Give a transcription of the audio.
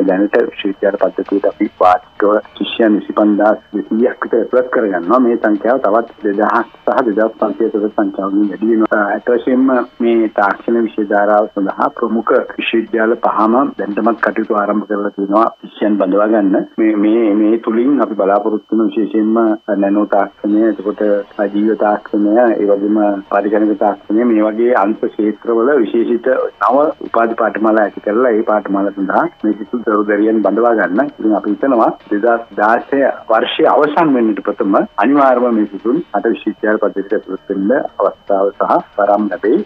කියන්නේ දැනට විශ්වවිද්‍යාල පද්ධතියට අපි වාර්ෂිකව ශිෂ්‍යයන් 25200ක් විතර ඉවත් කරගන්නවා. මේ සංඛ්‍යාව තවත් 2000 සහ 2500 අතර සංඛ්‍යාවකින් වැඩි වෙනවා. අත වශයෙන්ම මේ තාක්ෂණ විෂය ධාරාව සඳහා ප්‍රමුඛ විශ්වවිද්‍යාල පහම දැනටමත් කටයුතු ආරම්භ කරලා තියෙනවා ශිෂ්‍යයන් බඳවා ගන්න. මේ මේ මේ තුලින් අපි බලාපොරොත්තු වෙන විශේෂයෙන්ම නැනෝ තාක්ෂණය, එතකොට ජීව තාක්ෂණය, ඒ වගේම පරිගණක තාක්ෂණය මේ වගේ අංශ ක්ෂේත්‍රවල විශේෂිත නව උපාධි පාඨමාලා ඇති කරලා ඒ පාඨමාලා සඳහා මේ සිසු දරුදරියන් බඳවා ගන්න. ඉතින් අපි හිතනවා 2016 වර්ෂයේ අවසන් වෙන්නට ප්‍රථම අනිවාර්යයෙන්ම මේ සිසුන් අට විශ්වවිද්‍යාල පද්ධතියට ඇතුළත් වෙන්න අවස්ථාව සහ වරම් ලැබෙයි.